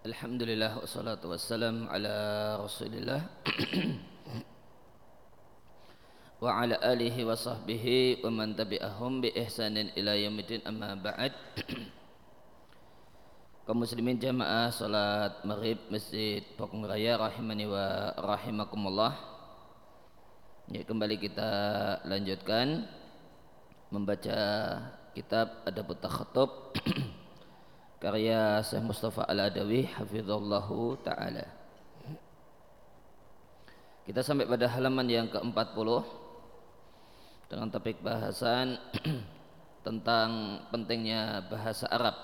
Alhamdulillah wassalatu wassalam ala Rasulillah. Wa ala alihi wa sahbihi wa man tabi'ahum bi ihsanin ila yaumil amma ba'd. Kaum muslimin jamaah salat maghrib Masjid Pokong Raya rahimani wa rahimakumullah. Ya kembali kita lanjutkan membaca kitab Adabut Takhatub karya Syekh Mustafa Al-Adawi hafizallahu taala. Kita sampai pada halaman yang ke-40 dengan topik bahasan tentang pentingnya bahasa Arab.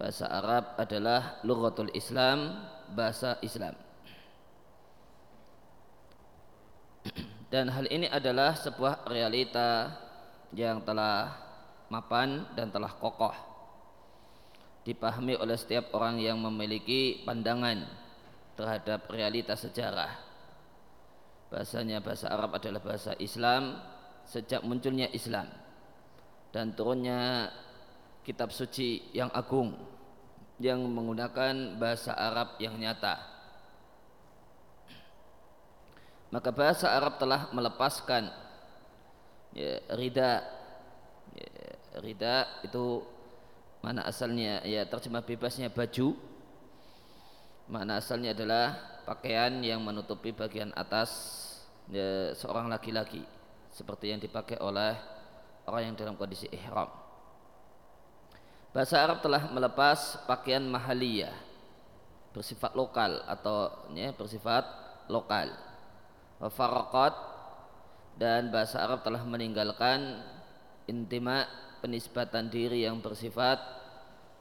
Bahasa Arab adalah lughatul Islam, bahasa Islam. Dan hal ini adalah sebuah realita yang telah mapan dan telah kokoh dipahami oleh setiap orang yang memiliki pandangan terhadap realitas sejarah. Bahasanya bahasa Arab adalah bahasa Islam sejak munculnya Islam dan turunnya kitab suci yang agung yang menggunakan bahasa Arab yang nyata. Maka bahasa Arab telah melepaskan ya, rida ya, rida itu mana asalnya? Ya terjemah bebasnya baju. Mana asalnya adalah pakaian yang menutupi bagian atas ya, seorang laki-laki. Seperti yang dipakai oleh orang yang dalam kondisi ihram. Bahasa Arab telah melepas pakaian mahaliyah. Bersifat lokal atau ya, bersifat lokal. Wafarakat dan bahasa Arab telah meninggalkan intima penisbatan diri yang bersifat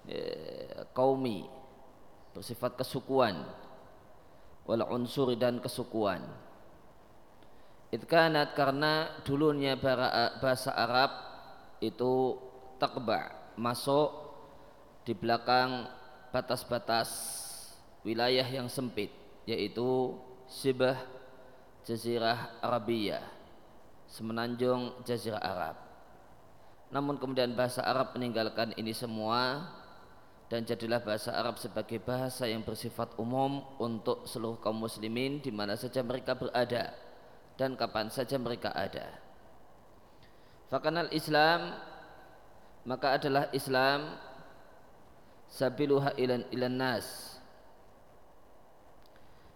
Eh, kaumi bersifat kesukuan wal unsur dan kesukuan. Itkanat karena dulunya bahasa Arab itu takba masuk di belakang batas-batas wilayah yang sempit yaitu Sibah Jazirah Arabia semenanjung Jazirah Arab namun kemudian bahasa Arab meninggalkan ini semua dan jadilah bahasa Arab sebagai bahasa yang bersifat umum untuk seluruh kaum muslimin di mana saja mereka berada dan kapan saja mereka ada. Fakanal Islam maka adalah Islam sabiluha ilan ilan nas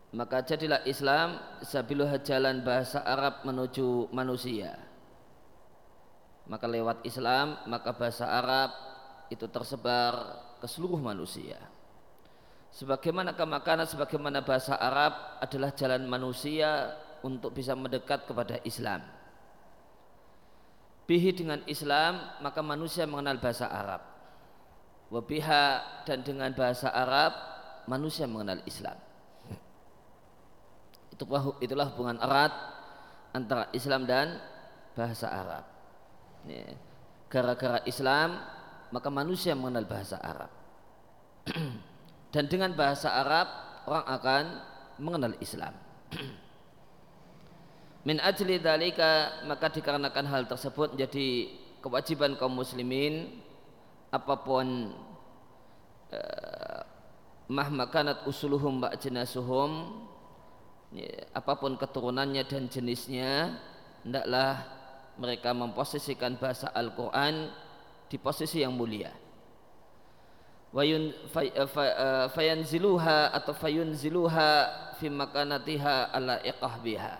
maka jadilah Islam sabiluha jalan bahasa Arab menuju manusia maka lewat Islam maka bahasa Arab itu tersebar ke seluruh manusia. Sebagaimana kemakanan, sebagaimana bahasa Arab adalah jalan manusia untuk bisa mendekat kepada Islam. Bihi dengan Islam maka manusia mengenal bahasa Arab. Wabiha dan dengan bahasa Arab manusia mengenal Islam. Itulah hubungan erat antara Islam dan bahasa Arab. Gara-gara Islam maka manusia mengenal bahasa Arab. Dan dengan bahasa Arab orang akan mengenal Islam. Min ajli dalika maka dikarenakan hal tersebut menjadi kewajiban kaum muslimin apa pun uh, mahmakanat usuluhum ba'jenasuhum ya, apa pun keturunannya dan jenisnya hendaklah mereka memposisikan bahasa Al-Quran di posisi yang mulia. Fay, uh, fayanziluha atau fayunziluha fi makanatiha ala iqah biha.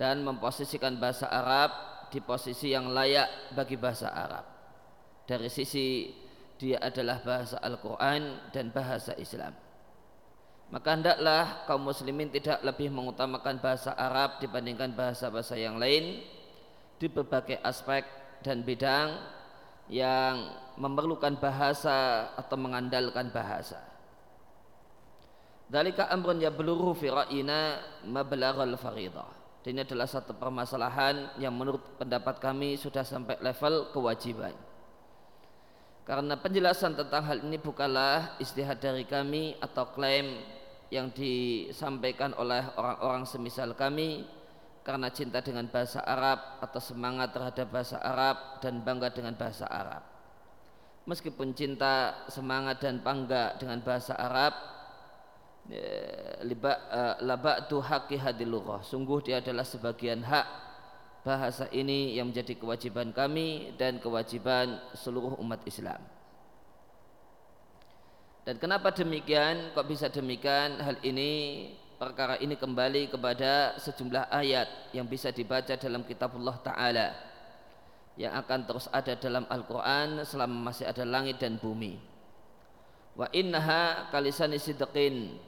Dan memposisikan bahasa Arab di posisi yang layak bagi bahasa Arab. Dari sisi dia adalah bahasa Al-Quran dan bahasa Islam. Maka hendaklah kaum muslimin tidak lebih mengutamakan bahasa Arab dibandingkan bahasa-bahasa yang lain di berbagai aspek dan bidang yang memerlukan bahasa atau mengandalkan bahasa. Dalika amrun yablughu fi ra'ina mablaghal faridah. Ini adalah satu permasalahan yang menurut pendapat kami sudah sampai level kewajiban. Karena penjelasan tentang hal ini bukanlah istihad dari kami atau klaim yang disampaikan oleh orang-orang semisal kami karena cinta dengan bahasa Arab atau semangat terhadap bahasa Arab dan bangga dengan bahasa Arab. meskipun cinta semangat dan bangga dengan bahasa Arab labatu haqi hadilurah sungguh dia adalah sebagian hak bahasa ini yang menjadi kewajiban kami dan kewajiban seluruh umat Islam dan kenapa demikian? Kok bisa demikian? Hal ini perkara ini kembali kepada sejumlah ayat yang bisa dibaca dalam kitabullah taala yang akan terus ada dalam Al-Qur'an selama masih ada langit dan bumi. Wa innaha kalisani sidqin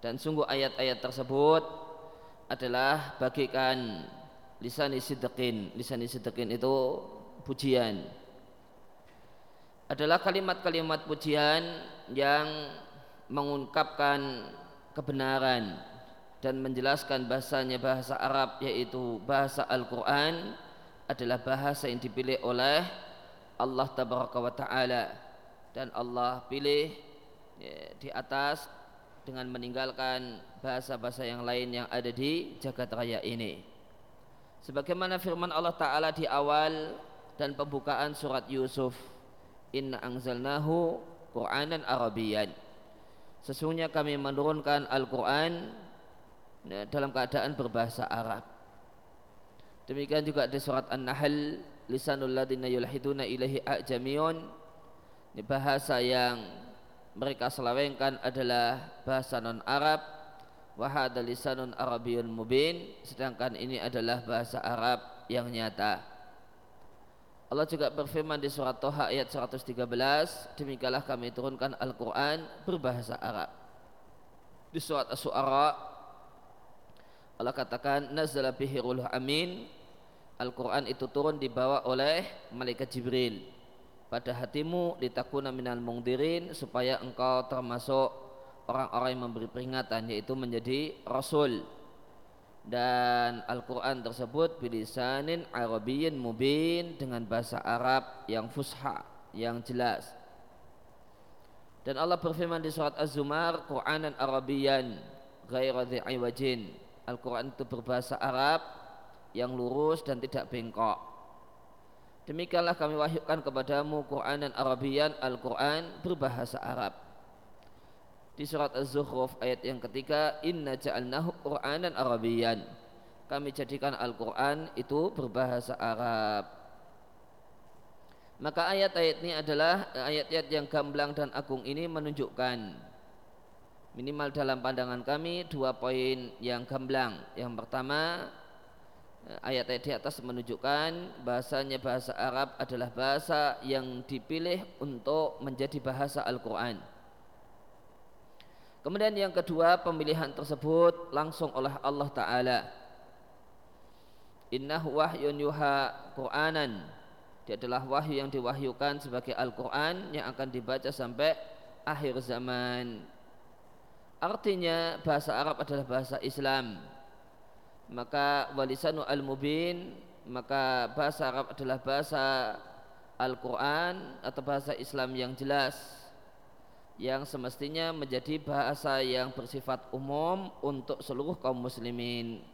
dan sungguh ayat-ayat tersebut adalah bagikan lisani sidqin. Lisani sidqin itu pujian adalah kalimat-kalimat pujian yang mengungkapkan kebenaran dan menjelaskan bahasanya bahasa Arab yaitu bahasa Al-Quran adalah bahasa yang dipilih oleh Allah Tabaraka wa Ta'ala. Dan Allah pilih ya, di atas dengan meninggalkan bahasa-bahasa yang lain yang ada di jagat raya ini. Sebagaimana firman Allah Ta'ala di awal dan pembukaan surat Yusuf inna anzalnahu Qur'anan Arabian sesungguhnya kami menurunkan Al-Quran ya, dalam keadaan berbahasa Arab. Demikian juga di surat An-Nahl lisanul ladina yulhiduna ilahi a'jamiyun ini bahasa yang mereka selawengkan adalah bahasa non Arab wahada lisanun Arabiyun mubin. Sedangkan ini adalah bahasa Arab yang nyata Allah juga berfirman di surat Toha ayat 113 demikianlah kami turunkan Al-Quran berbahasa Arab. Di surat As-Su'ara Allah katakan nazala bihi amin. Al-Quran itu turun dibawa oleh malaikat Jibril. Pada hatimu ditakuna minal mungdirin supaya engkau termasuk orang-orang yang memberi peringatan yaitu menjadi rasul dan Al-Quran tersebut bilisanin Arabiyin mubin dengan bahasa Arab yang fusha yang jelas. Dan Allah berfirman di surat Az-Zumar Quranan Arabiyan ghaira wajin Al-Quran itu berbahasa Arab yang lurus dan tidak bengkok. Demikianlah kami wahyukan kepadamu Quranan Arabiyan Al-Quran berbahasa Arab di surat Az-Zukhruf ayat yang ketiga inna ja'alnahu qur'anan arabiyan. Kami jadikan Al-Qur'an itu berbahasa Arab. Maka ayat-ayat ini adalah ayat-ayat yang gamblang dan agung ini menunjukkan minimal dalam pandangan kami dua poin yang gamblang. Yang pertama ayat-ayat di atas menunjukkan bahasanya bahasa Arab adalah bahasa yang dipilih untuk menjadi bahasa Al-Quran Kemudian yang kedua pemilihan tersebut langsung oleh Allah Ta'ala. Innahu wahyun yuha Qur'anan. Dia adalah wahyu yang diwahyukan sebagai Al-Quran Yang akan dibaca sampai akhir zaman. Artinya bahasa Arab adalah bahasa Islam. Maka walisanu al-mubin Maka bahasa Arab adalah bahasa Al-Quran Atau bahasa Islam yang jelas yang semestinya menjadi bahasa yang bersifat umum untuk seluruh kaum muslimin.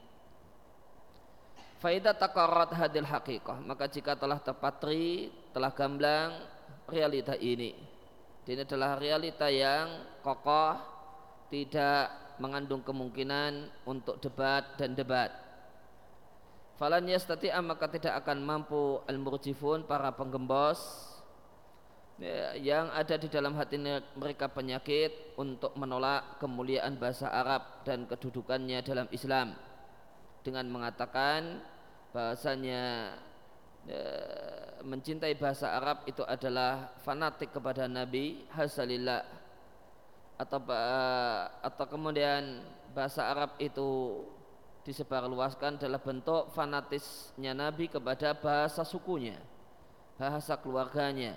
Faidah takarat hadil hakikah maka jika telah terpatri telah gamblang realita ini ini adalah realita yang kokoh tidak mengandung kemungkinan untuk debat dan debat falan yastati'a maka tidak akan mampu al-murjifun para penggembos yang ada di dalam hati mereka penyakit untuk menolak kemuliaan bahasa Arab dan kedudukannya dalam Islam. Dengan mengatakan bahasanya ya, mencintai bahasa Arab itu adalah fanatik kepada Nabi hasalillah. Atau atau kemudian bahasa Arab itu disebarluaskan dalam bentuk fanatisnya Nabi kepada bahasa sukunya bahasa keluarganya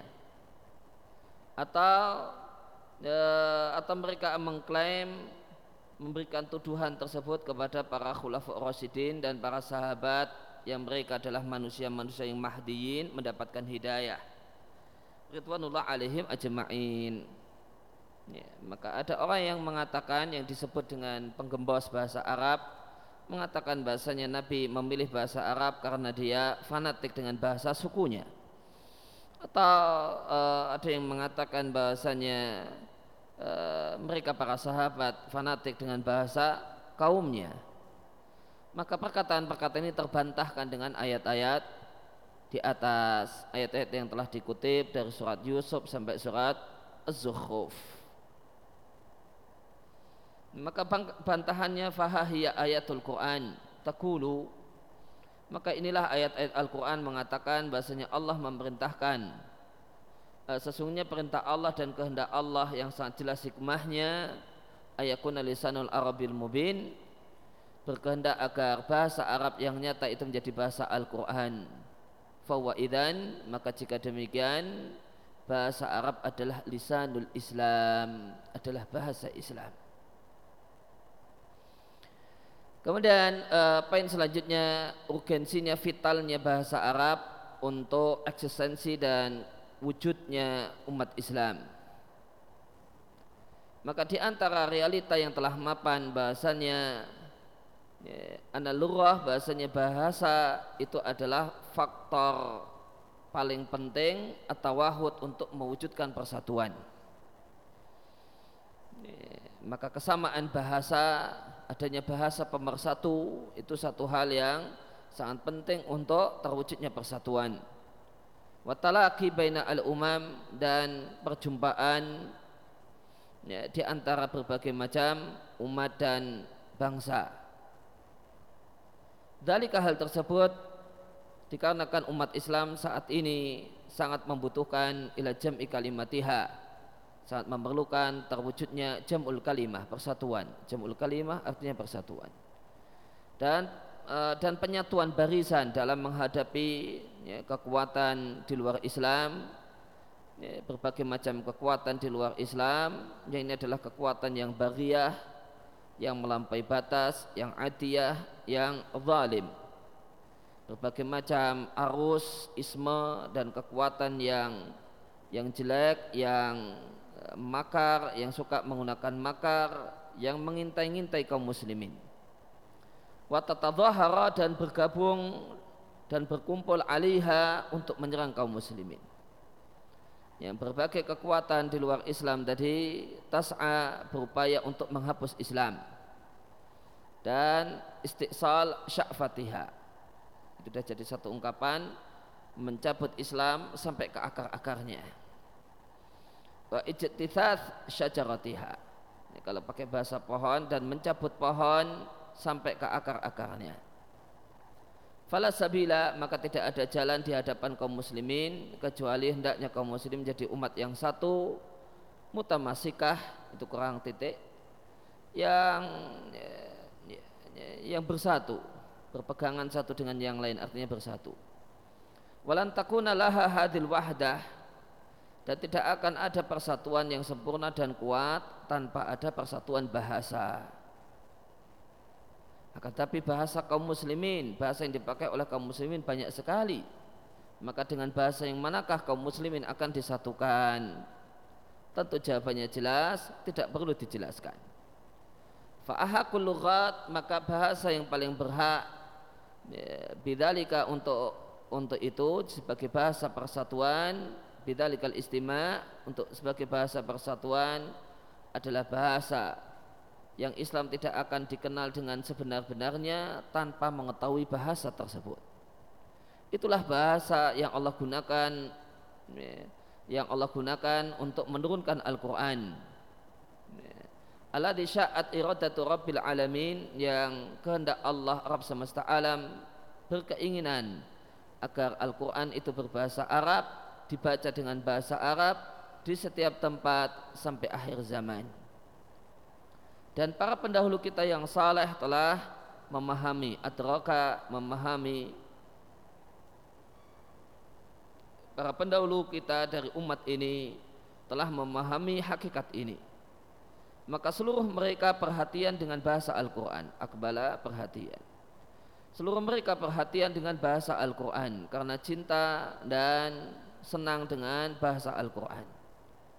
atau e, atau mereka mengklaim memberikan tuduhan tersebut kepada para khulafa rasyidin dan para sahabat yang mereka adalah manusia-manusia yang mahdiyin mendapatkan hidayah. Ridwanullah alaihim ajma'in. Ya, maka ada orang yang mengatakan yang disebut dengan penggembos bahasa Arab mengatakan bahasanya Nabi memilih bahasa Arab karena dia fanatik dengan bahasa sukunya atau uh, ada yang mengatakan bahasanya uh, mereka para sahabat fanatik dengan bahasa kaumnya? Maka perkataan-perkataan ini terbantahkan dengan ayat-ayat di atas ayat-ayat yang telah dikutip dari surat Yusuf sampai surat Az-Zukhruf. Maka bantahannya fahahiyya ayatul Quran takulu maka inilah ayat-ayat Al-Quran mengatakan bahasanya Allah memerintahkan. Uh, sesungguhnya perintah Allah dan kehendak Allah yang sangat jelas hikmahnya ayakun lisanul arabil mubin berkehendak agar bahasa Arab yang nyata itu menjadi bahasa Al-Quran. Fawaidan maka jika demikian bahasa Arab adalah lisanul Islam adalah bahasa Islam Kemudian uh, poin selanjutnya urgensinya vitalnya bahasa Arab untuk eksistensi dan wujudnya umat Islam. Maka di antara realita yang telah mapan bahasanya ya, analurah bahasanya bahasa itu adalah faktor paling penting atau wahud untuk mewujudkan persatuan. Ya, maka kesamaan bahasa adanya bahasa pemersatu itu satu hal yang sangat penting untuk terwujudnya persatuan. Watalaki baina al-umam dan perjumpaan ya, di antara berbagai macam umat dan bangsa. Dalika hal tersebut dikarenakan umat Islam saat ini sangat membutuhkan ila jam'i kalimatiha sangat memerlukan terwujudnya jamul kalimah persatuan. Jamul kalimah artinya persatuan. Dan uh, dan penyatuan barisan dalam menghadapi ya, kekuatan di luar Islam ya, berbagai macam kekuatan di luar Islam yang ini adalah kekuatan yang bariyah yang melampaui batas yang adiyah yang zalim. Berbagai macam arus isme dan kekuatan yang yang jelek yang makar yang suka menggunakan makar yang mengintai-ngintai kaum muslimin. Wa dan bergabung dan berkumpul aliha untuk menyerang kaum muslimin. Yang berbagai kekuatan di luar Islam tadi tas'a berupaya untuk menghapus Islam. Dan istiqsal sya'fatiha. Itu sudah jadi satu ungkapan mencabut Islam sampai ke akar-akarnya wa ijtithats syajaratiha. Kalau pakai bahasa pohon dan mencabut pohon sampai ke akar-akarnya. Fala sabila maka tidak ada jalan di hadapan kaum muslimin kecuali hendaknya kaum muslim menjadi umat yang satu mutamasikah itu kurang titik yang yang bersatu berpegangan satu dengan yang lain artinya bersatu. Walan takuna laha hadil wahdah dan tidak akan ada persatuan yang sempurna dan kuat tanpa ada persatuan bahasa. Akan tapi bahasa kaum muslimin, bahasa yang dipakai oleh kaum muslimin banyak sekali. Maka dengan bahasa yang manakah kaum muslimin akan disatukan? Tentu jawabannya jelas, tidak perlu dijelaskan. Fa'ahakul lughat, maka bahasa yang paling berhak ya, bidalika untuk untuk itu sebagai bahasa persatuan bidzalikal istima untuk sebagai bahasa persatuan adalah bahasa yang Islam tidak akan dikenal dengan sebenar-benarnya tanpa mengetahui bahasa tersebut. Itulah bahasa yang Allah gunakan ya, yang Allah gunakan untuk menurunkan Al-Qur'an. Ya, Alladzi sya'at iradatu rabbil alamin yang kehendak Allah Rabb semesta alam berkeinginan agar Al-Qur'an itu berbahasa Arab dibaca dengan bahasa Arab di setiap tempat sampai akhir zaman. Dan para pendahulu kita yang saleh telah memahami adraka, memahami para pendahulu kita dari umat ini telah memahami hakikat ini. Maka seluruh mereka perhatian dengan bahasa Al-Quran. Akbala perhatian. Seluruh mereka perhatian dengan bahasa Al-Quran karena cinta dan senang dengan bahasa Al-Quran.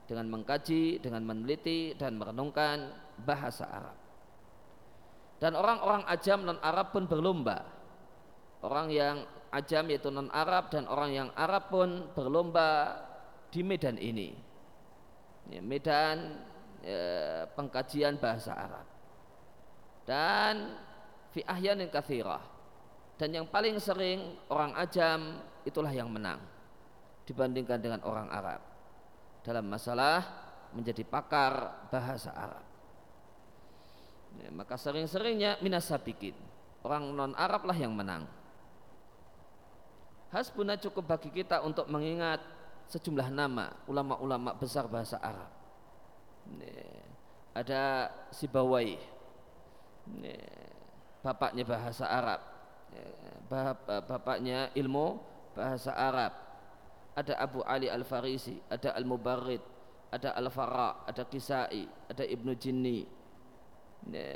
Dengan mengkaji, dengan meneliti dan merenungkan bahasa Arab. Dan orang-orang ajam dan Arab pun berlomba. Orang yang ajam yaitu non Arab dan orang yang Arab pun berlomba di medan ini. Ya, medan ya, pengkajian bahasa Arab. Dan fi ahyanin kathirah. Dan yang paling sering orang ajam itulah yang menang dibandingkan dengan orang Arab. Dalam masalah menjadi pakar bahasa Arab. Ya, maka sering-seringnya minasabikin orang non Arab lah yang menang. Hasbuna cukup bagi kita untuk mengingat sejumlah nama ulama-ulama besar bahasa Arab. Ya, ada Sibawai ya, bapaknya bahasa Arab. Ya, bapaknya ilmu bahasa Arab ada Abu Ali Al-Farisi ada Al-Mubarrid ada Al-Farra ada Kisai ada Ibnu Jinni. Ya,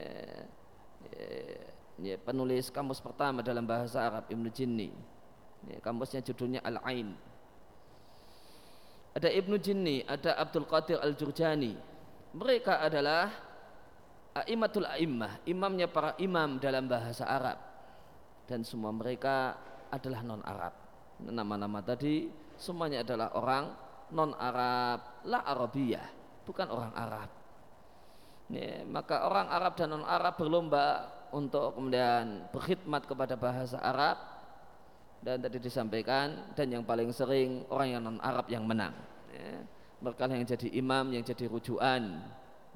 ya, penulis kamus pertama dalam bahasa Arab Ibnu Jinni. Ya, kamusnya judulnya Al-Ain. Ada Ibnu Jinni ada Abdul Qadir Al-Jurjani. Mereka adalah Aimatul A'immah imamnya para imam dalam bahasa Arab. Dan semua mereka adalah non Arab nama-nama tadi semuanya adalah orang non Arab la Arabiyah bukan orang Arab ya, maka orang Arab dan non Arab berlomba untuk kemudian berkhidmat kepada bahasa Arab dan tadi disampaikan dan yang paling sering orang yang non Arab yang menang ya. mereka yang jadi imam yang jadi rujukan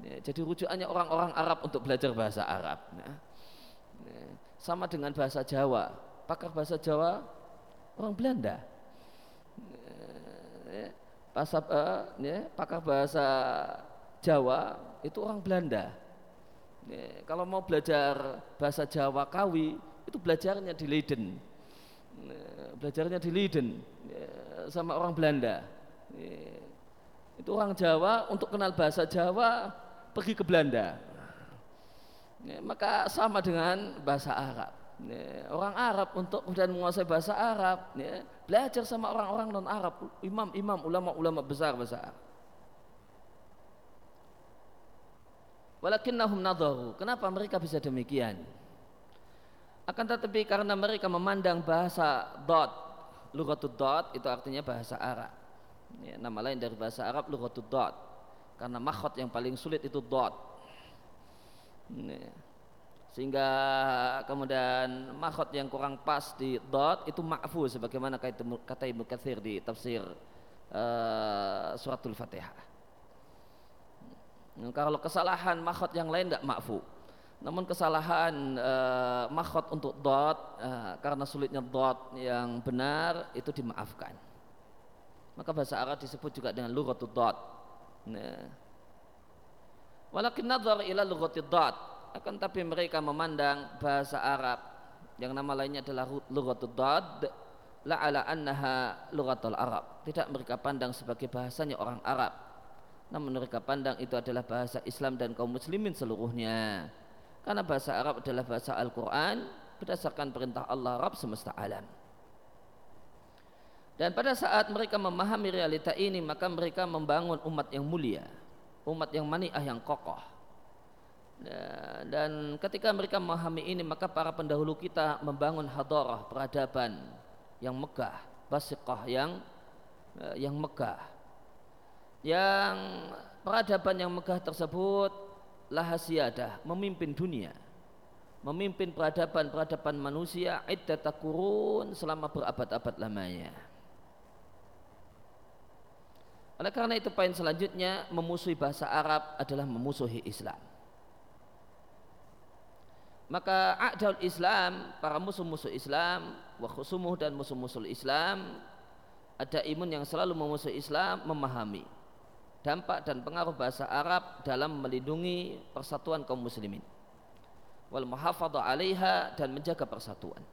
ya. jadi rujukannya orang-orang Arab untuk belajar bahasa Arab ya. Sama dengan bahasa Jawa pakar bahasa Jawa orang Belanda ya. Pasap, uh, ya, pakar bahasa Jawa itu orang Belanda Ya, kalau mau belajar bahasa Jawa Kawi itu belajarnya di Leiden. Ya, belajarnya di Leiden ya, sama orang Belanda. Ya, itu orang Jawa untuk kenal bahasa Jawa pergi ke Belanda. Ya, maka sama dengan bahasa Arab. Ya, orang Arab untuk kemudian menguasai bahasa Arab, ya, belajar sama orang-orang non Arab, imam-imam, ulama-ulama besar bahasa Arab. Walakinnahum nadharu. Kenapa mereka bisa demikian? Akan tetapi karena mereka memandang bahasa dot, lughatud dot itu artinya bahasa Arab. Ya, nama lain dari bahasa Arab lughatud dot. Karena makhot yang paling sulit itu dot. Ya. Sehingga kemudian makhot yang kurang pas di dot itu ma'fu sebagaimana kata Ibnu Katsir di tafsir uh, suratul Fatihah. Kalau kesalahan makhot yang lain tidak makfu. Namun kesalahan uh, makhot untuk dot uh, karena sulitnya dot yang benar itu dimaafkan. Maka bahasa Arab disebut juga dengan lughatul dot. Nah. Walakin nazar ila lughatul dot. Akan tapi mereka memandang bahasa Arab. Yang nama lainnya adalah lughatul dot la ala annaha lughatul Arab. Tidak mereka pandang sebagai bahasanya orang Arab. Namun mereka pandang itu adalah bahasa Islam dan kaum muslimin seluruhnya. Karena bahasa Arab adalah bahasa Al-Quran berdasarkan perintah Allah Rabb semesta alam. Dan pada saat mereka memahami realita ini maka mereka membangun umat yang mulia. Umat yang maniah yang kokoh dan ketika mereka memahami ini maka para pendahulu kita membangun hadarah peradaban yang megah basiqah yang eh, yang megah. Yang peradaban yang megah tersebut lahasiadah memimpin dunia. Memimpin peradaban-peradaban manusia iddata kurun selama berabad-abad lamanya. Oleh karena itu poin selanjutnya memusuhi bahasa Arab adalah memusuhi Islam maka a'dal Islam para musuh-musuh Islam wa khusumuh dan musuh-musuh Islam ada imun yang selalu memusuhi Islam memahami dampak dan pengaruh bahasa Arab dalam melindungi persatuan kaum muslimin. Wal muhafadha 'alaiha dan menjaga persatuan.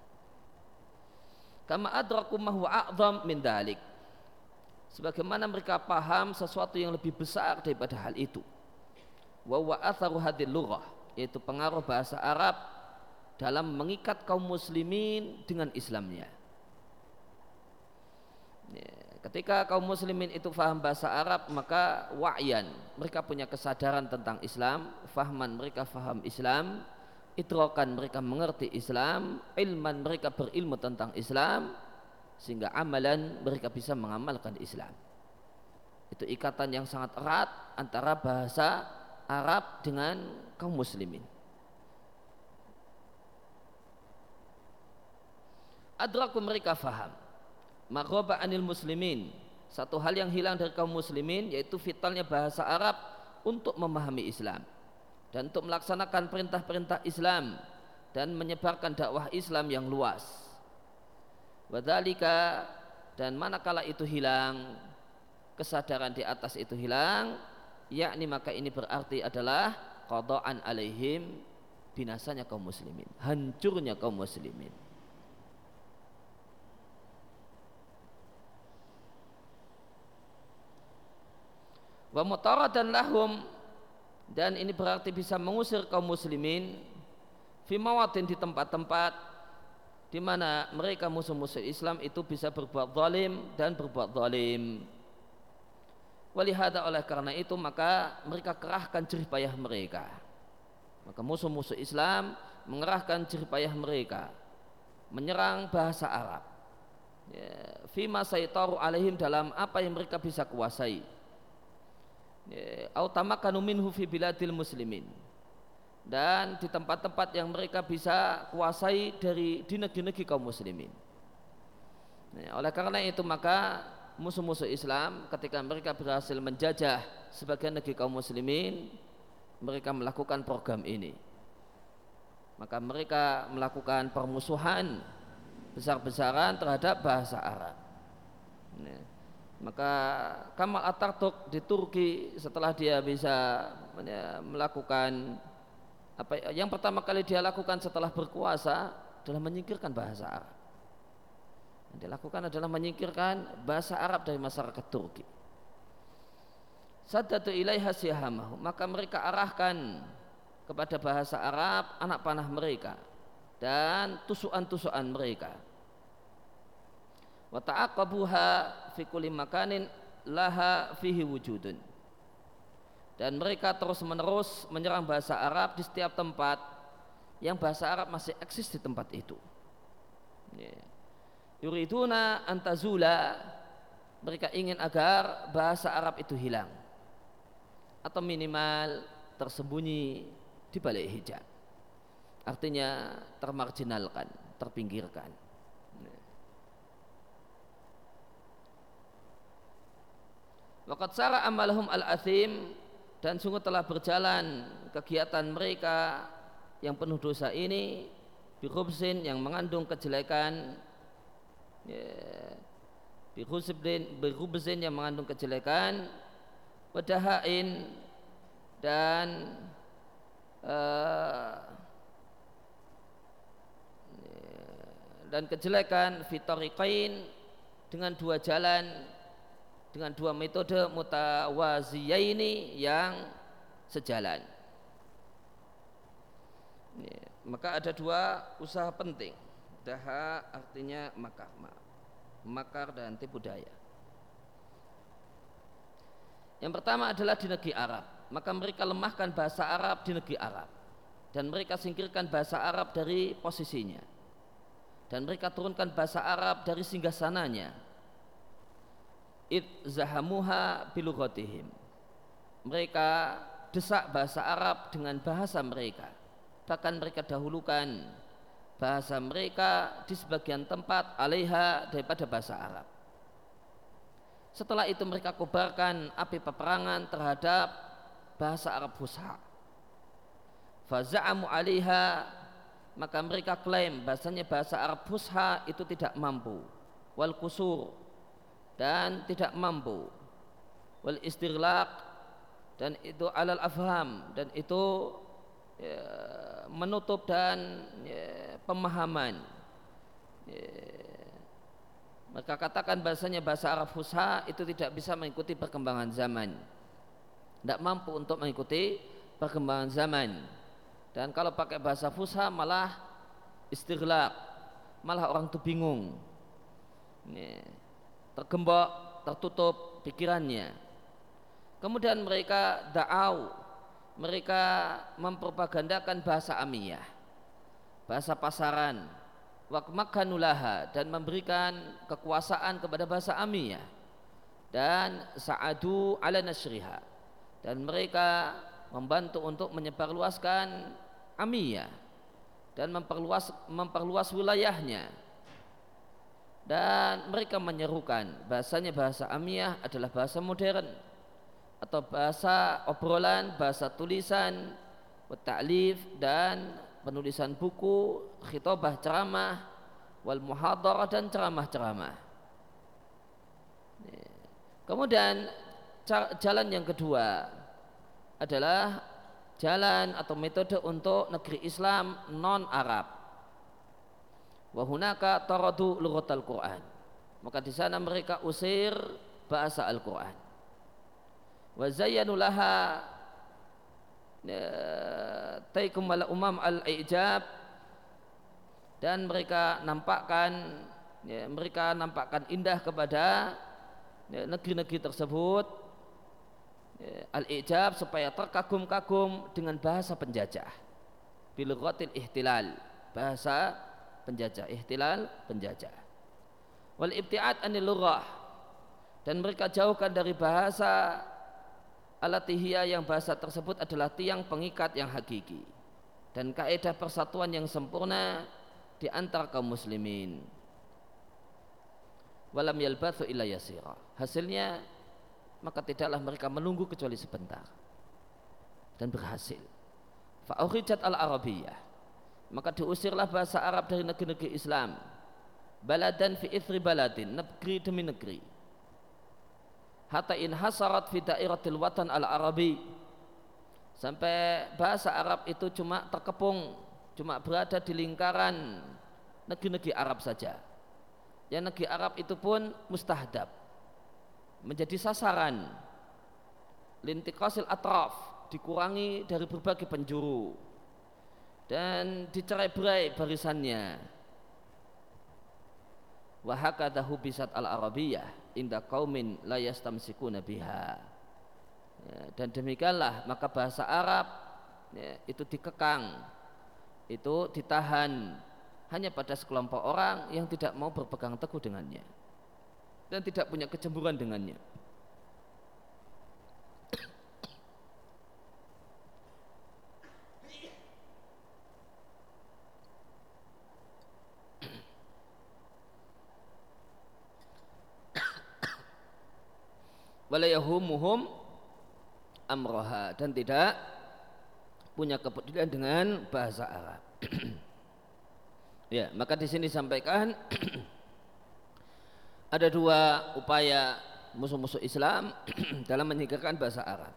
Kama adraku ma huwa a'zam min dalik sebagaimana mereka paham sesuatu yang lebih besar daripada hal itu. Wa wa atharu lughah yaitu pengaruh bahasa Arab dalam mengikat kaum muslimin dengan Islamnya. Ya Ketika kaum muslimin itu faham bahasa Arab maka wa'yan mereka punya kesadaran tentang Islam, fahman mereka faham Islam idrokan mereka mengerti Islam ilman mereka berilmu tentang Islam sehingga amalan mereka bisa mengamalkan Islam. Itu ikatan yang sangat erat antara bahasa Arab dengan kaum muslimin. Adraku mereka faham. Maghaba anil muslimin. Satu hal yang hilang dari kaum muslimin yaitu vitalnya bahasa Arab untuk memahami Islam dan untuk melaksanakan perintah-perintah Islam dan menyebarkan dakwah Islam yang luas. Wadalika dan manakala itu hilang, kesadaran di atas itu hilang, yakni maka ini berarti adalah qada'an alaihim binasanya kaum muslimin, hancurnya kaum muslimin. Wa mutaradan lahum dan ini berarti bisa mengusir kaum muslimin fimawatin di tempat-tempat di mana mereka musuh-musuh Islam itu bisa berbuat zalim dan berbuat zalim. Walihada oleh karena itu maka mereka kerahkan jerih payah mereka. Maka musuh-musuh Islam mengerahkan jerih payah mereka menyerang bahasa Arab. Ya, fima saitaru alaihim dalam apa yang mereka bisa kuasai autamakanu minhu fi biladil muslimin dan di tempat-tempat yang mereka bisa kuasai dari di negeri-negeri kaum muslimin. oleh karena itu maka musuh-musuh Islam ketika mereka berhasil menjajah sebagian negeri kaum muslimin, mereka melakukan program ini. Maka mereka melakukan permusuhan besar-besaran terhadap bahasa Arab maka Kamal Atatürk di Turki setelah dia bisa melakukan apa yang pertama kali dia lakukan setelah berkuasa adalah menyingkirkan bahasa Arab. Yang dilakukan adalah menyingkirkan bahasa Arab dari masyarakat Turki. Sadatu ilaiha sihamahu maka mereka arahkan kepada bahasa Arab anak panah mereka dan tusukan-tusukan mereka wa ta'aqabuha fi kulli makanin laha fihi wujudun dan mereka terus menerus menyerang bahasa Arab di setiap tempat yang bahasa Arab masih eksis di tempat itu yeah. Yuriduna antazula mereka ingin agar bahasa Arab itu hilang. Atau minimal tersembunyi di balik hijab. Artinya termarginalkan terpinggirkan. Waqad sara amalhum al-athim dan sungguh telah berjalan kegiatan mereka yang penuh dosa ini birubsin yang mengandung kejelekan ya, birubsin yang mengandung kejelekan wadahain dan uh, dan kejelekan fitorikain dengan dua jalan dengan dua metode mutawaziyaini yang sejalan. Ini, maka ada dua usaha penting. Daha artinya makar, makar dan tipu daya. Yang pertama adalah di negeri Arab. Maka mereka lemahkan bahasa Arab di negeri Arab. Dan mereka singkirkan bahasa Arab dari posisinya. Dan mereka turunkan bahasa Arab dari singgah sananya id zahamuha mereka desak bahasa Arab dengan bahasa mereka bahkan mereka dahulukan bahasa mereka di sebagian tempat alaiha daripada bahasa Arab. Setelah itu mereka kobarkan api peperangan terhadap bahasa Arab Fusha faza'amu alaiha maka mereka klaim bahasanya bahasa Arab Fusha itu tidak mampu. Wal kusur dan tidak mampu. Wal istirlaq dan itu alal afham dan itu ya, menutup dan ya, pemahaman. Ya, maka katakan bahasanya bahasa Arab Fusha itu tidak bisa mengikuti perkembangan zaman. Tidak mampu untuk mengikuti perkembangan zaman. Dan kalau pakai bahasa Fusha malah istirlaq malah orang itu bingung. Ya. Tergembok, tertutup pikirannya. Kemudian mereka da'au, mereka mempropagandakan bahasa amiyah. Bahasa pasaran. Wakmakanulaha dan memberikan kekuasaan kepada bahasa Amiyah. Dan sa'adu ala nasriha dan mereka membantu untuk menyebarluaskan Amiyah dan memperluas memperluas wilayahnya. Dan mereka menyerukan bahasanya bahasa Amiyah adalah bahasa modern atau bahasa obrolan, bahasa tulisan, ta'lif dan penulisan buku, khitobah ceramah, wal muhadarah dan ceramah-ceramah. Kemudian jalan yang kedua adalah jalan atau metode untuk negeri Islam non Arab. Wahunaka taradu lughatal Quran. Maka di sana mereka usir bahasa Al-Quran. Wa taikum wala umam al-ijab. Dan mereka nampakkan ya, mereka nampakkan indah kepada ya, negeri-negeri tersebut ya, al-ijab supaya terkagum-kagum dengan bahasa penjajah. Bilughatil ihtilal bahasa penjajah ihtilal penjajah. Wal ibtiad anil lughah dan mereka jauhkan dari bahasa alatihia yang bahasa tersebut adalah tiang pengikat yang hakiki. Dan kaidah persatuan yang sempurna di antara kaum muslimin. Walam yalbathu illa yasira. Hasilnya maka tidaklah mereka menunggu kecuali sebentar. Dan berhasil. Fa'ukhijat al-arabiyah maka diusirlah bahasa Arab dari negeri-negeri Islam. Baladan fi ithri baladin negeri demi negeri hatta in hasarat fi dairatil watan al arabi sampai bahasa Arab itu cuma terkepung cuma berada di lingkaran negeri-negeri Arab saja. Yang negeri Arab itu pun mustahdab menjadi sasaran. Lintikasil atraf dikurangi dari berbagai penjuru dan dicerai-berai barisannya. Wahakadahu bisat al arabiyah inda kaumin la yastamsikuna biha. Ya, dan demikianlah maka bahasa Arab ya, itu dikekang itu ditahan hanya pada sekelompok orang yang tidak mau berpegang teguh dengannya dan tidak punya kecemburuan dengannya walayahumuhum amroha dan tidak punya kepedulian dengan bahasa Arab. ya, maka di sini disampaikan ada dua upaya musuh-musuh Islam dalam menyingkirkan bahasa Arab.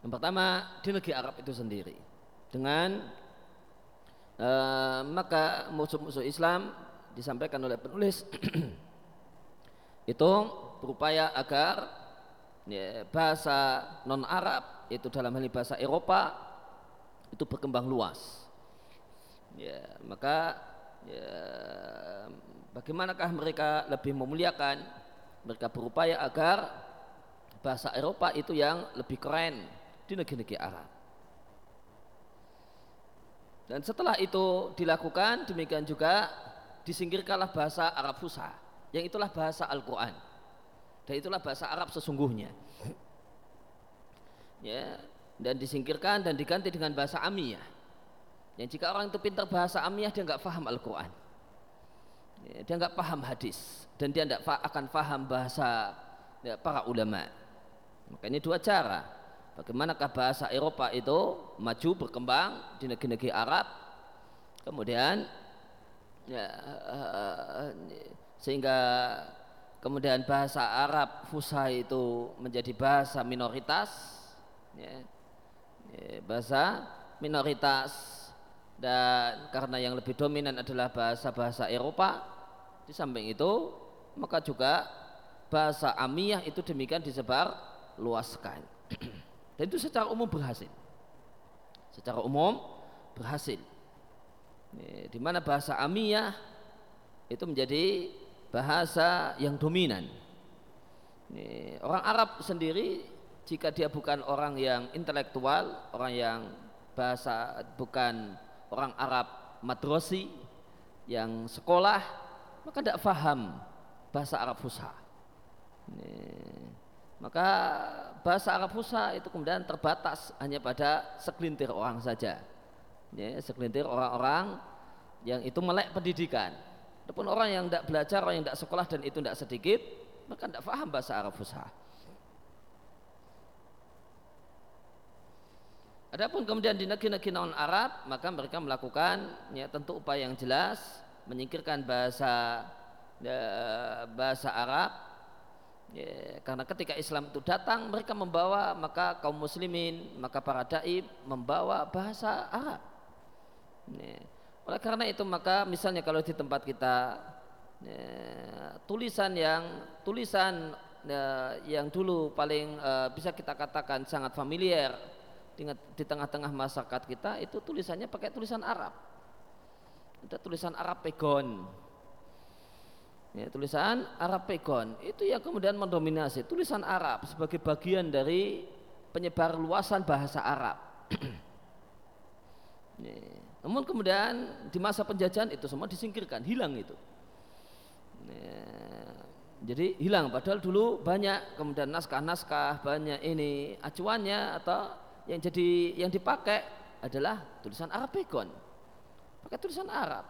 Yang pertama di negeri Arab itu sendiri dengan uh, maka musuh-musuh Islam disampaikan oleh penulis itu berupaya agar ya, bahasa non Arab itu dalam hal ini bahasa Eropa itu berkembang luas. Ya, maka ya, bagaimanakah mereka lebih memuliakan? Mereka berupaya agar bahasa Eropa itu yang lebih keren di negeri-negeri Arab. Dan setelah itu dilakukan, demikian juga disingkirkanlah bahasa Arab Fusha, yang itulah bahasa Al-Quran dan itulah bahasa Arab sesungguhnya. Ya dan disingkirkan dan diganti dengan bahasa Amiyah. Yang jika orang itu pintar bahasa Amiyah dia nggak paham Al-Quran. Ya, dia nggak paham hadis. Dan dia tidak akan paham bahasa ya, para ulama. Makanya dua cara. Bagaimanakah bahasa Eropa itu maju berkembang di negeri-negeri Arab? Kemudian ya, sehingga kemudian bahasa Arab Fusha itu menjadi bahasa minoritas ya, ya, bahasa minoritas. Dan karena yang lebih dominan adalah bahasa-bahasa Eropa di samping itu maka juga bahasa Amiyah itu demikian disebar luaskan. Dan itu secara umum berhasil. Secara umum berhasil. Ya, di mana bahasa Amiyah itu menjadi bahasa yang dominan. Orang Arab sendiri jika dia bukan orang yang intelektual, orang yang bahasa bukan orang Arab madrasi yang sekolah maka tidak faham bahasa Arab Fusha. Maka bahasa Arab Fusha itu kemudian terbatas hanya pada segelintir orang saja. Segelintir orang-orang yang itu melek pendidikan. Adapun orang yang tidak belajar, orang yang tidak sekolah dan itu tidak sedikit, maka tidak faham bahasa Arab Fusha. Adapun kemudian di negeri-negeri non Arab, maka mereka melakukan ya tentu upaya yang jelas menyingkirkan bahasa ya, bahasa Arab. Ya, karena ketika Islam itu datang, mereka membawa maka kaum muslimin, maka para dai membawa bahasa Arab. Ya. Oleh karena itu maka misalnya kalau di tempat kita ya, tulisan yang tulisan ya, yang dulu paling uh, bisa kita katakan sangat familiar di tengah-tengah masyarakat kita itu tulisannya pakai tulisan Arab. Ada tulisan Arab pegon. Ya, tulisan Arab pegon itu yang kemudian mendominasi tulisan Arab sebagai bagian dari penyebar luasan bahasa Arab. ya. Namun kemudian di masa penjajahan itu semua disingkirkan, hilang itu. Ya. Jadi hilang padahal dulu banyak kemudian naskah-naskah banyak ini acuannya atau yang jadi yang dipakai adalah tulisan Arab Begon pakai tulisan Arab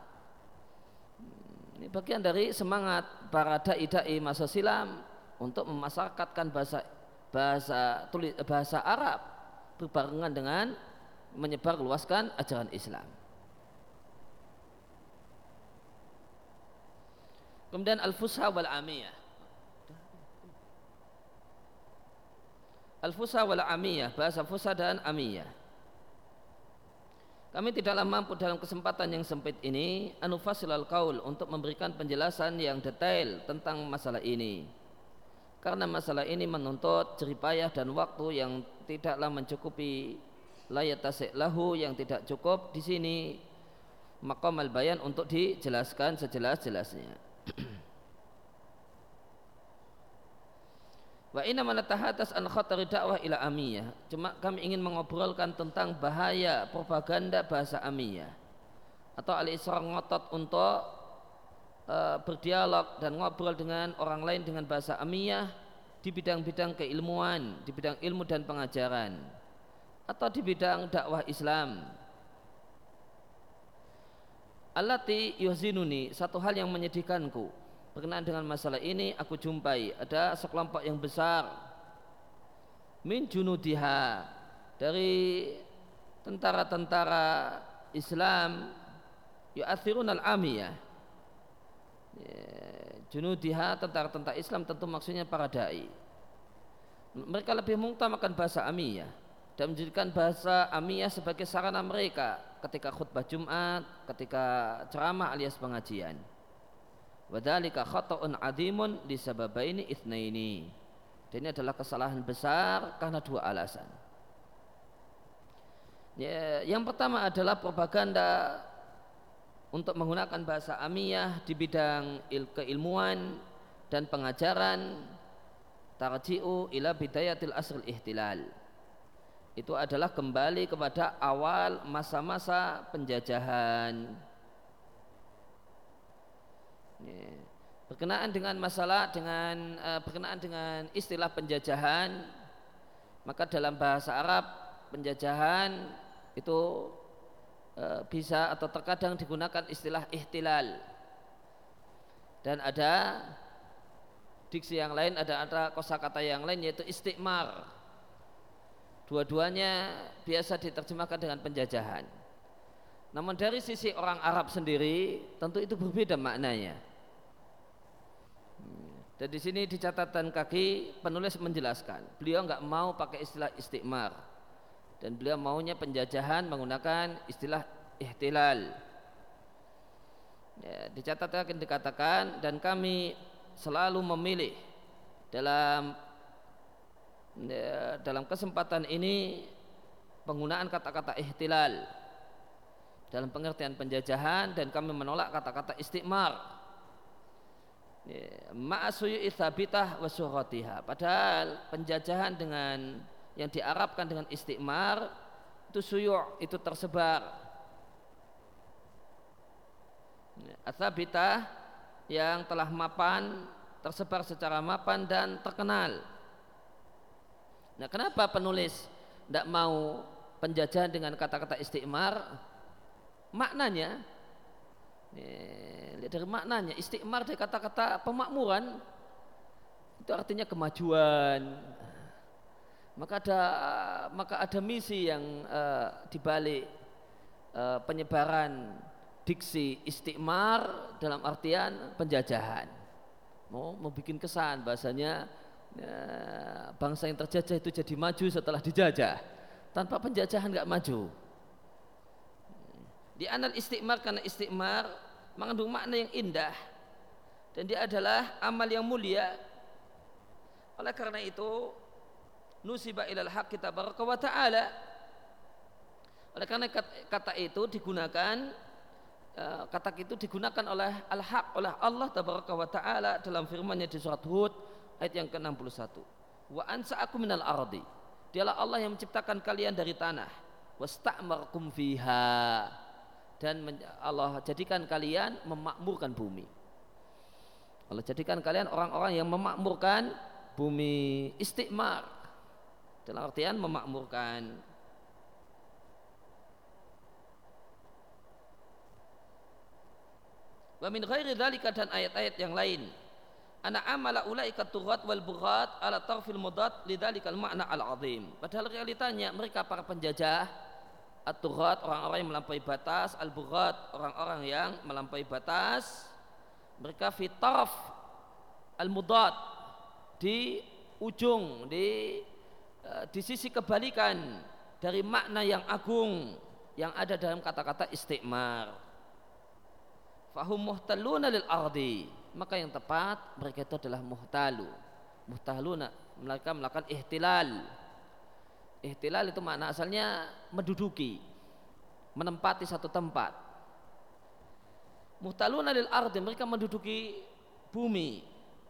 ini bagian dari semangat para dai-dai masa silam untuk memasyarakatkan bahasa bahasa tulis bahasa Arab berbarengan dengan menyebar luaskan ajaran Islam. Kemudian al-fusha wal amiyah. Al-Fusa wal Amiyah, bahasa Fusa dan Amiyah. Kami tidaklah mampu dalam kesempatan yang sempit ini anufasil al-qaul untuk memberikan penjelasan yang detail tentang masalah ini. Karena masalah ini menuntut jeripayah dan waktu yang tidaklah mencukupi layatasik lahu yang tidak cukup di sini maqam al-bayan untuk dijelaskan sejelas-jelasnya. Wa inna manatahatas an khatari dakwah ila amiyah. Cuma kami ingin mengobrolkan tentang bahaya propaganda bahasa amiyah. Atau al-isra ngotot untuk uh, berdialog dan ngobrol dengan orang lain dengan bahasa amiyah di bidang-bidang keilmuan, di bidang ilmu dan pengajaran atau di bidang dakwah Islam. Allati yuhzinuni, satu hal yang menyedihkanku berkenaan dengan masalah ini aku jumpai ada sekelompok yang besar. Min junudiha dari tentara-tentara Islam yu'athirun al-amiyah. Ya, junudiha tentara-tentara Islam tentu maksudnya para dai. Mereka lebih mengutamakan bahasa amiyah dan menjadikan bahasa amiyah sebagai sarana mereka ketika khutbah Jumat, ketika ceramah alias pengajian. Wadhalika khata'un adimun disababaini ithnaini. Dan ini adalah kesalahan besar karena dua alasan. Ya, yang pertama adalah propaganda untuk menggunakan bahasa amiyah di bidang il keilmuan dan pengajaran tarji'u ila bidayatil asril ihtilal itu adalah kembali kepada awal masa-masa penjajahan Ya. Berkenaan dengan masalah dengan uh, berkenaan dengan istilah penjajahan, maka dalam bahasa Arab penjajahan itu uh, bisa atau terkadang digunakan istilah ihtilal. Dan ada diksi yang lain, ada ada kosakata yang lain yaitu istikmar. Dua-duanya biasa diterjemahkan dengan penjajahan. Namun dari sisi orang Arab sendiri tentu itu berbeda maknanya. Dan di sini di catatan kaki penulis menjelaskan, beliau nggak mau pakai istilah istiqmar. Dan beliau maunya penjajahan menggunakan istilah ihtilal. Ya, di catatan kaki dikatakan dan kami selalu memilih dalam ya, dalam kesempatan ini penggunaan kata-kata ihtilal. Dalam pengertian penjajahan dan kami menolak kata-kata istiqmar Ya, ma'asuyu ithabitah wa Padahal penjajahan dengan yang diarabkan dengan istiqmar itu suyu' itu tersebar. Asabitah yang telah mapan tersebar secara mapan dan terkenal. Nah kenapa penulis tidak mau penjajahan dengan kata-kata istikmar maknanya lihat dari maknanya istikmar dari kata-kata pemakmuran itu artinya kemajuan. Maka ada maka ada misi yang uh, dibalik uh, penyebaran diksi istikmar dalam artian penjajahan. Mau mau bikin kesan bahasanya ya, bangsa yang terjajah itu jadi maju setelah dijajah. Tanpa penjajahan nggak maju. Di anal istikmar karena istikmar mengandung makna yang indah. Dan dia adalah amal yang mulia. Oleh karena itu nusiba ilal haq kita baraka wa ta'ala. Oleh karena kata itu digunakan eh, kata itu digunakan oleh al-haq oleh Allah tabaraka wa ta'ala dalam firman-Nya di surat Hud ayat yang ke-61. Wa ansa'akum minal ardi. Dialah Allah yang menciptakan kalian dari tanah. Wasta'markum fiha dan Allah jadikan kalian memakmurkan bumi. Allah jadikan kalian orang-orang yang memakmurkan bumi. Istiqmar. Dalam artian memakmurkan. Wa min ghairi dzalika dan ayat-ayat yang lain. Ana amala ulaika turat wal bughat ala tarfil mudad lidzalikal makna al azim padahal realitanya mereka para penjajah at-turat orang-orang yang melampaui batas. Al bughat orang-orang yang melampaui batas. Mereka fitaraf al mudad di ujung di Eh, di sisi kebalikan dari makna yang agung yang ada dalam kata-kata istiqmar fahum muhtaluna lil ardi. Maka yang tepat mereka itu adalah muhtalu. Muhtaluna mereka melakukan ihtilal ihtilal itu makna asalnya menduduki menempati satu tempat. Muhtaluna lil ardi mereka menduduki bumi.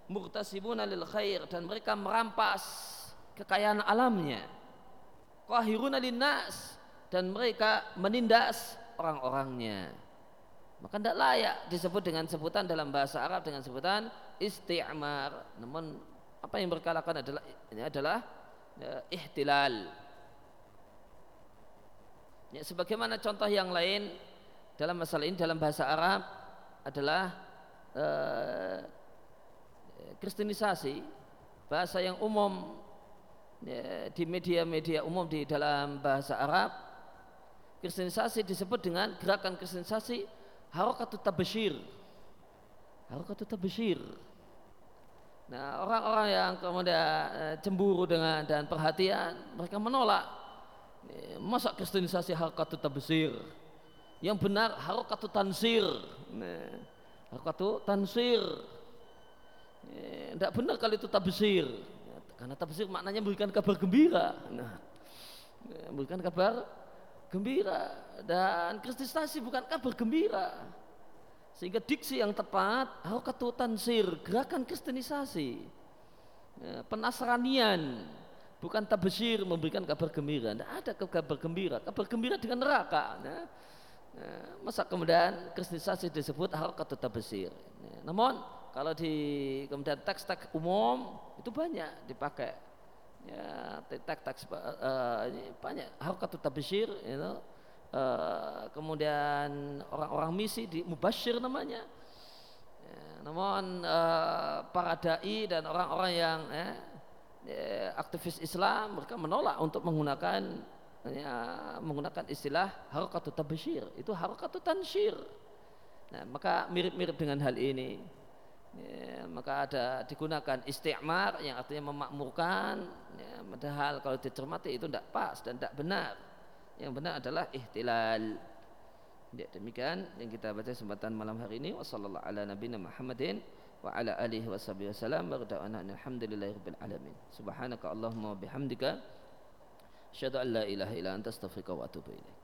Murtasibuna lil khair dan mereka merampas kekayaan alamnya. Qahiruna linnas dan mereka menindas orang-orangnya. Maka tidak layak disebut dengan sebutan dalam bahasa Arab dengan sebutan isti'mar. Namun apa yang mereka lakukan adalah ini adalah ya, ihtilal ya, sebagaimana contoh yang lain dalam masalah ini dalam bahasa Arab adalah uh, kristenisasi bahasa yang umum ya, di media-media umum di dalam bahasa Arab kristenisasi disebut dengan gerakan kristenisasi harokatut tabashir harokatut tabashir nah orang-orang yang kemudian eh, cemburu dengan dan perhatian mereka menolak masa kristenisasi harokatut tabashir yang benar harokatut tansir nah, harokatut tansir tidak ya, benar kalau itu tabsir karena tafsir maknanya memberikan kabar gembira. Nah, memberikan kabar gembira dan kristenisasi bukan kabar gembira. Sehingga diksi yang tepat harokatu tansir, gerakan kristenisasi. Ya, penasranian bukan tabsir memberikan kabar gembira. Tidak ada kabar gembira. Kabar gembira dengan neraka. Nah, Ya, masa kemudian kristenisasi disebut harokatu tabsir. Ya, namun kalau di kemudian teks-teks umum itu banyak dipakai. Ya, teks-teks uh, banyak harokatu tabsir you know, uh, kemudian orang-orang misi di mubashir namanya. Ya, namun uh, para dai dan orang-orang yang eh, aktivis Islam mereka menolak untuk menggunakan ya, menggunakan istilah harokatu tabshir. Itu harokatu tanshir. Nah, maka mirip-mirip dengan hal ini. Ya, maka ada digunakan isti'mar yang artinya memakmurkan. Ya, padahal kalau dicermati itu tidak pas dan tidak benar. Yang benar adalah ihtilal. Ya, demikian yang kita baca kesempatan malam hari ini. Ala nabiyina Muhammadin wa ala alihi wasallam wa alhamdulillahi alamin subhanaka allahumma bihamdika Asyhadu an la ilaha illa anta astaghfiruka wa atubu ilaik.